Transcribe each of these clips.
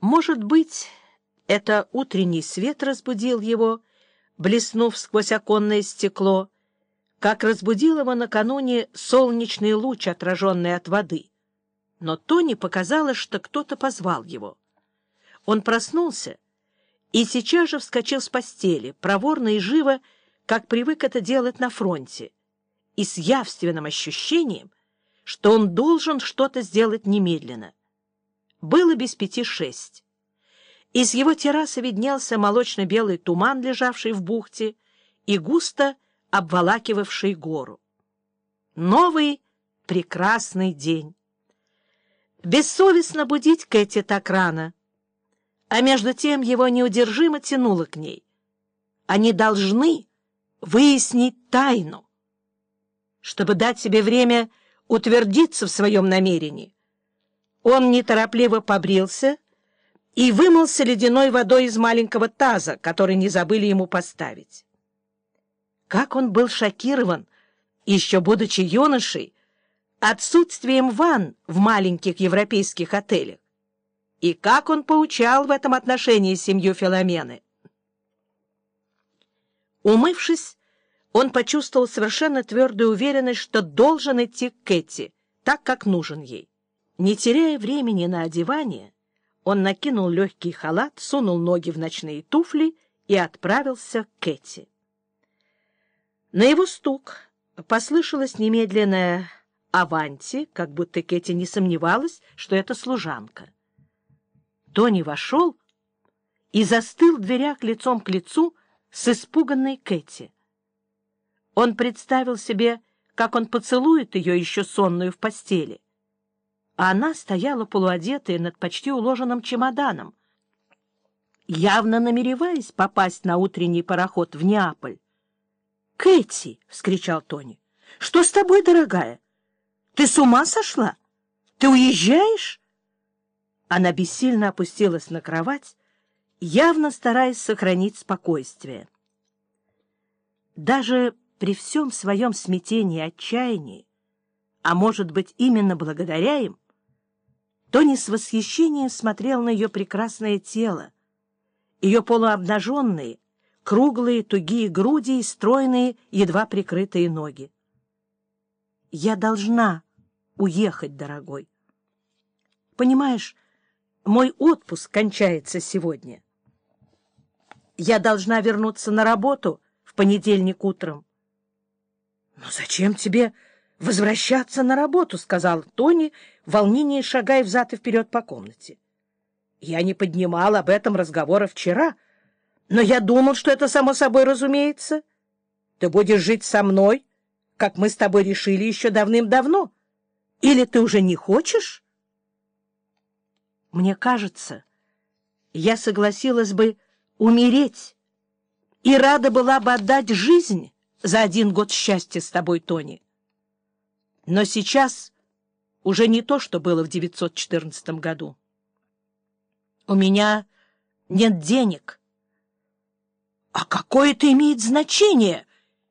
Может быть, это утренний свет разбудил его, блеснув сквозь оконное стекло, как разбудил его накануне солнечный луч, отраженный от воды. Но Тони показалось, что кто-то позвал его. Он проснулся и сейчас же вскочил с постели, проворно и живо, как привык это делать на фронте, и с явственным ощущением, что он должен что-то сделать немедленно. Было без пяти шесть. Из его террасы виднелся молочно-белый туман, лежавший в бухте, и густо обволакивавший гору. Новый прекрасный день. Бессовестно будить Кэти так рано, а между тем его неудержимо тянуло к ней. Они должны выяснить тайну. Чтобы дать себе время утвердиться в своем намерении, он неторопливо побрился и вымылся ледяной водой из маленького таза, который не забыли ему поставить. Как он был шокирован, еще будучи юношей, отсутствием ванн в маленьких европейских отелях. И как он поучал в этом отношении семью Филомены. Умывшись, он почувствовал совершенно твердую уверенность, что должен идти к Кэти, так, как нужен ей. Не теряя времени на одевание, он накинул легкий халат, сунул ноги в ночные туфли и отправился к Кэти. На его стук послышалось немедленное «Аванти», как будто Кэти не сомневалась, что это служанка. Тони вошел и застыл в дверях лицом к лицу с испуганной Кэти. Он представил себе, как он поцелует ее еще сонную в постели. А она стояла полуодетая над почти уложенным чемоданом, явно намереваясь попасть на утренний пароход в Неаполь. «Кэти!» — вскричал Тони. «Что с тобой, дорогая? Ты с ума сошла? Ты уезжаешь?» Она бессильно опустилась на кровать, явно стараясь сохранить спокойствие. Даже при всем своем смятении и отчаянии, а может быть, именно благодаря им, Тони с восхищением смотрел на ее прекрасное тело, ее полуобнаженные, круглые, тугие груди и стройные, едва прикрытые ноги. «Я должна уехать, дорогой. Понимаешь, мой отпуск кончается сегодня. Я должна вернуться на работу в понедельник утром. — Но зачем тебе возвращаться на работу? — сказал Тони, в волнении шагая взад и вперед по комнате. — Я не поднимал об этом разговора вчера, но я думал, что это само собой разумеется. Ты будешь жить со мной, как мы с тобой решили еще давным-давно. Или ты уже не хочешь? Мне кажется, я согласилась бы умереть и рада была бы отдать жизнь за один год счастья с тобой, Тони. Но сейчас уже не то, что было в 914 году. У меня нет денег. — А какое это имеет значение?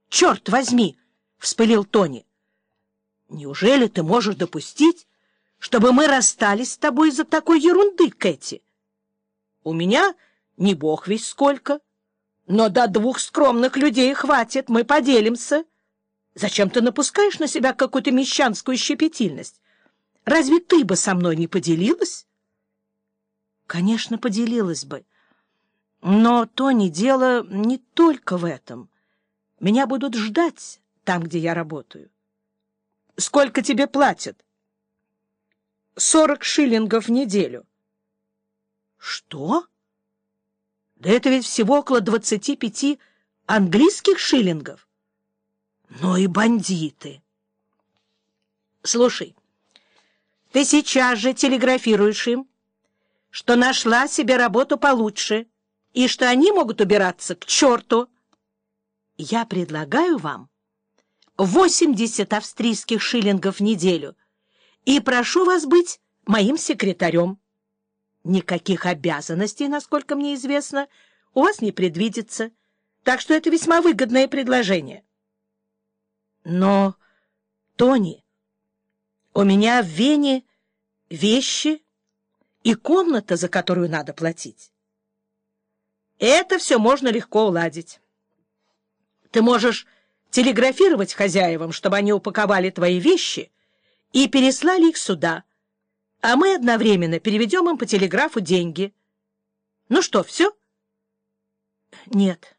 Черт возьми! — вспылил Тони. — Неужели ты можешь допустить, чтобы мы расстались с тобой из-за такой ерунды, Кэти? У меня не бог весь сколько. Но до двух скромных людей хватит, мы поделимся. Зачем ты напускаешь на себя какую-то мещанскую щепетильность? Разве ты бы со мной не поделилась? Конечно, поделилась бы. Но, Тони, дело не только в этом. Меня будут ждать там, где я работаю. Сколько тебе платят? Сорок шиллингов в неделю. Что? Да это ведь всего около двадцати пяти английских шиллингов. Ну и бандиты. Слушай, ты сейчас же телеграфируешь им, что нашла себе работу получше и что они могут убираться к черту. Я предлагаю вам восемьдесят австрийских шиллингов в неделю и прошу вас быть моим секретарем. Никаких обязанностей, насколько мне известно, у вас не предвидится, так что это весьма выгодное предложение. Но, Тони, у меня в Вене вещи и комната, за которую надо платить. Это все можно легко уладить. Ты можешь телеграфировать хозяевам, чтобы они упаковали твои вещи и переслали их сюда, а мы одновременно переведем им по телеграфу деньги. Ну что, все? Нет.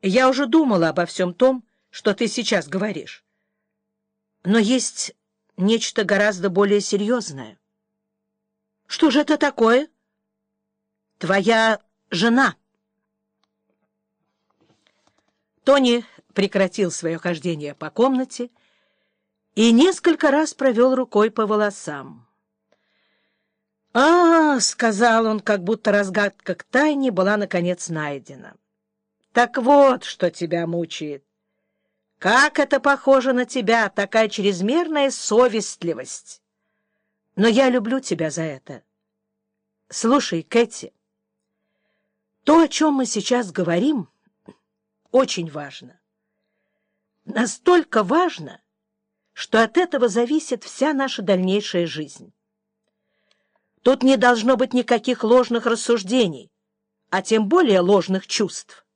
Я уже думала обо всем том, что ты сейчас говоришь. Но есть нечто гораздо более серьезное. Что же это такое? Твоя жена. Тони прекратил свое хождение по комнате и несколько раз провел рукой по волосам. «А, — сказал он, как будто разгадка к тайне была, наконец, найдена. — Так вот, что тебя мучает. Как это похоже на тебя, такая чрезмерная совестливость! Но я люблю тебя за это. Слушай, Кэти, то, о чем мы сейчас говорим, очень важно. Настолько важно, что от этого зависит вся наша дальнейшая жизнь. Тут не должно быть никаких ложных рассуждений, а тем более ложных чувств.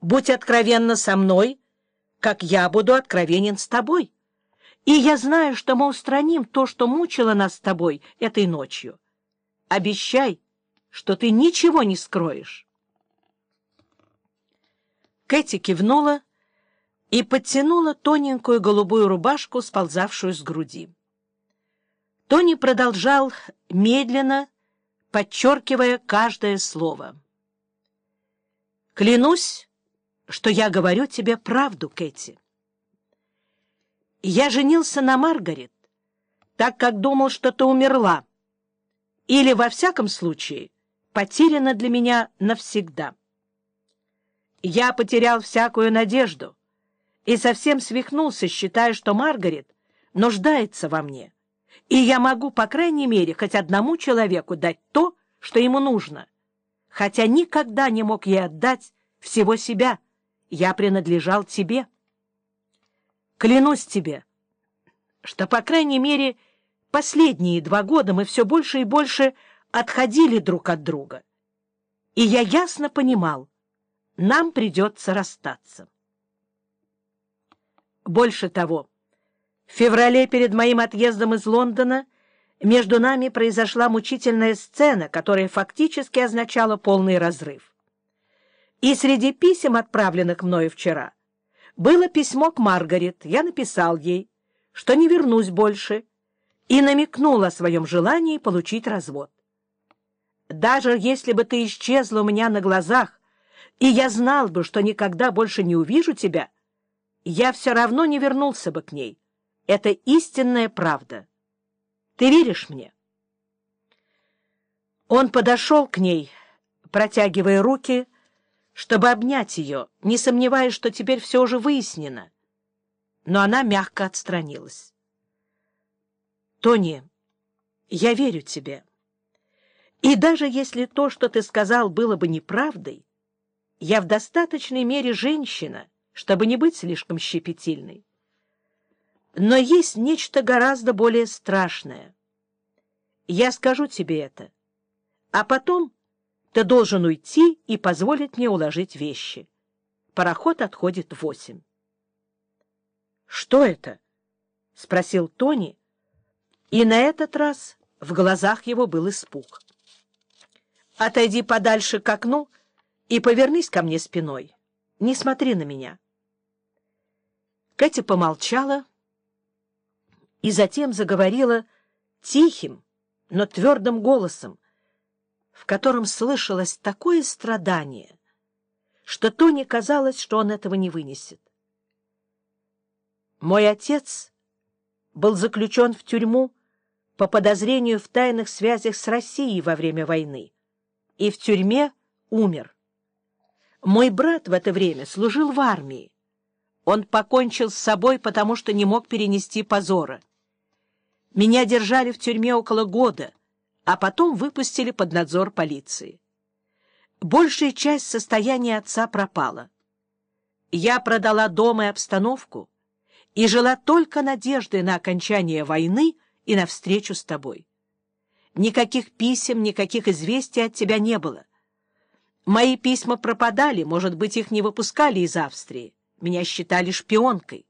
Будь откровенна со мной — как я буду откровенен с тобой. И я знаю, что мы устраним то, что мучило нас с тобой этой ночью. Обещай, что ты ничего не скроешь. Кэти кивнула и подтянула тоненькую голубую рубашку, сползавшую с груди. Тони продолжал медленно, подчеркивая каждое слово. «Клянусь, что я говорю тебе правду, Кэти. Я женился на Маргарет, так как думал, что ты умерла, или, во всяком случае, потеряна для меня навсегда. Я потерял всякую надежду и совсем свихнулся, считая, что Маргарет нуждается во мне, и я могу, по крайней мере, хоть одному человеку дать то, что ему нужно, хотя никогда не мог ей отдать всего себя, я принадлежал тебе. Клянусь тебе, что, по крайней мере, последние два года мы все больше и больше отходили друг от друга. И я ясно понимал, нам придется расстаться. Больше того, в феврале перед моим отъездом из Лондона между нами произошла мучительная сцена, которая фактически означала полный разрыв. И среди писем, отправленных мною вчера, было письмо к Маргарет. Я написал ей, что не вернусь больше, и намекнул о своем желании получить развод. Даже если бы ты исчезла у меня на глазах, и я знал бы, что никогда больше не увижу тебя, я все равно не вернулся бы к ней. Это истинная правда. Ты веришь мне? Он подошел к ней, протягивая руки, чтобы обнять ее, не сомневаясь, что теперь все уже выяснено. Но она мягко отстранилась. «Тони, я верю тебе. И даже если то, что ты сказал, было бы неправдой, я в достаточной мере женщина, чтобы не быть слишком щепетильной. Но есть нечто гораздо более страшное. Я скажу тебе это, а потом ты должен уйти и позволить мне уложить вещи. Пароход отходит в восемь. — Что это? — спросил Тони, и на этот раз в глазах его был испуг. — Отойди подальше к окну и повернись ко мне спиной. Не смотри на меня. Кэти помолчала и затем заговорила тихим, но твердым голосом, в котором слышалось такое страдание, что Тони казалось, что он этого не вынесет. Мой отец был заключен в тюрьму по подозрению в тайных связях с Россией во время войны и в тюрьме умер. Мой брат в это время служил в армии. Он покончил с собой, потому что не мог перенести позора. Меня держали в тюрьме около года — а потом выпустили под надзор полиции. Большая часть состояния отца пропала. Я продала дом и обстановку и жила только надеждой на окончание войны и на встречу с тобой. Никаких писем, никаких известий от тебя не было. Мои письма пропадали, может быть, их не выпускали из Австрии. Меня считали шпионкой.